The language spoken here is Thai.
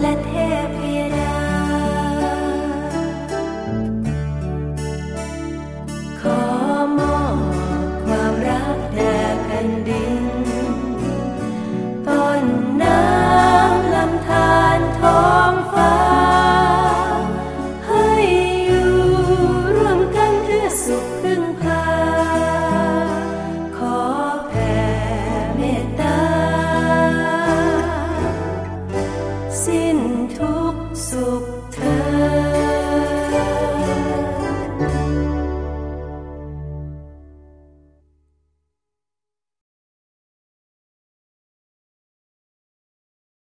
let him hear สิ้นทุกสุข